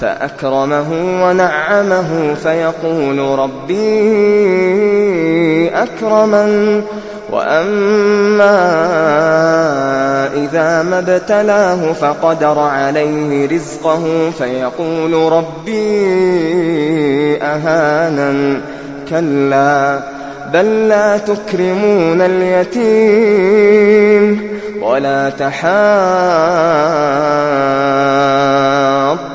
فأكرمه ونعمه فيقول ربي أكرمن. وأما إذا ما ابتلاه فقدر عليه رزقه فيقول ربي أهانن. كلا بل لا تكرمون اليتيم ولا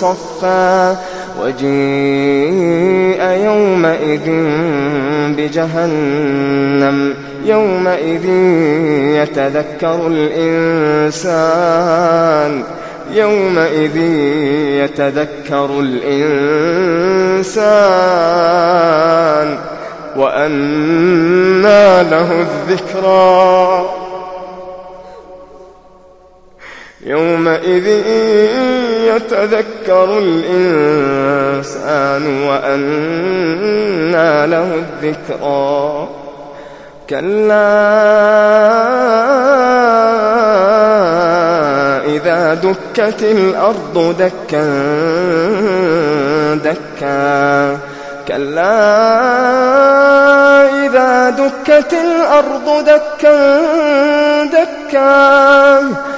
صفا وجيء يومئذ بجهنم يومئذ يتذكر الإنسان يومئذ يتذكر الإنسان. وأنى له الذكرى يومئذ يتذكر الإنسان وأنى له الذكرى. كلا إذا دكت الأرض دكا دكا. كلا إذا دكت الأرض دكا دكا.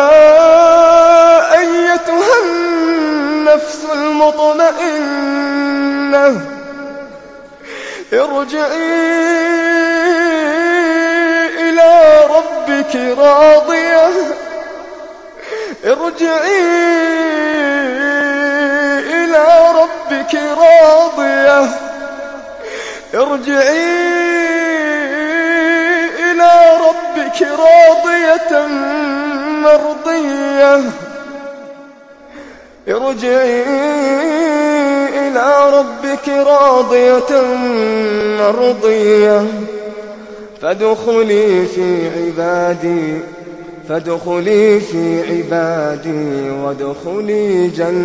ارجعي إلى ربك راضية. ارجعي ربك راضية. ارجعي إلى ربك راضية مرضية. ارجعي إلى ربك راضية مرضية. فادخلي في عبادي فادخلي في عبادي وادخلي جنتي.